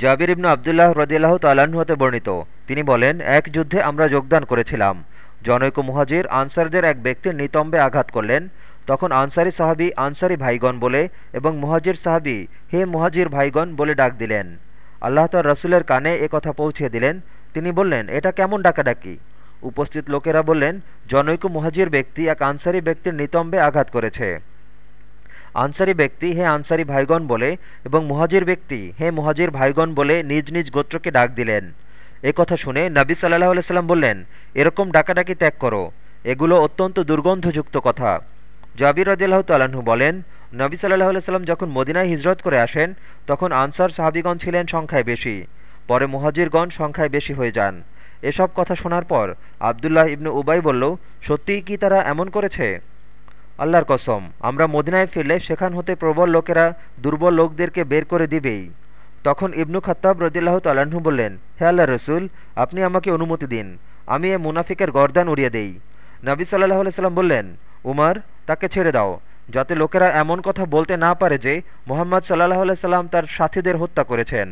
জাবির ইবনু আবদুল্লাহ রদিল্লাহ হতে বর্ণিত। তিনি বলেন, এক যুদ্ধে আমরা যোগদান করেছিলাম। জনৈক মুহাজির আনসারদের এক ব্যক্তির নিতম্বে আঘাত করলেন। তখন আনসারি সাহাবি আনসারি ভাইগণ বলে এবং মুহাজির সাহাবি হে মুহাজির ভাইগণ বলে ডাক দিলেন। আল্লাহ তার রসুলের কানে এ কথা পৌঁছে দিলেন। তিনি বললেন, এটা কেমন ডাকাডাকি? উপস্থিত লোকেরা বললেন, জনৈক মুহাজির ব্যক্তি এক আনসারি ব্যক্তির নিতম্বে আঘাত করেছে। আনসারি ব্যক্তি হে আনসারি ভাইগণ বলে এবং মুহাজির ব্যক্তি হে মুহাজির ভাইগণ বলে নিজ নিজ গোত্রকে ডাক দিলেন। এ কথা শুনে নবী সাল্লাহ সাল্লাম বললেন, এরকম ডাকাডাকি ত্যাগ করো। এগুলো অত্যন্ত দুর্গন্ধযুক্ত কথা। জাবির রদিল্লাহ তাল্লাহ্ন বলেন, নবী সাল্লাহ সাল্লাম যখন মদিনায় হিজরত করে আসেন, তখন আনসার সাহাবিগণ ছিলেন সংখ্যায় বেশি। পরে মুহাজিরগণ সংখ্যায় বেশি হয়ে যান। এসব কথা শোনার পর আবদুল্লাহ ইবনু উবাই বলল, সত্যিই কি তারা এমন করেছে? আল্লাহর কসম, আমরা মদিনায় ফিরলে সেখান হতে প্রবল লোকেরা দুর্বল লোকদেরকে বের করে দিবেই। তখন ইবনু খত্তাব রদিল্লাহ তাল্লাহ্ন বললেন, হে আল্লাহ রসুল, আপনি আমাকে অনুমতি দিন। আমি এ মুনাফিকের গরদান উড়িয়ে দেই। নবী সাল্লাহ সাল্লাম বললেন, উমার, তাকে ছেড়ে দাও, যাতে লোকেরা এমন কথা বলতে না পারে যে মোহাম্মদ সাল্লাহ সাল্লাম তার সাথীদের হত্যা করেছেন।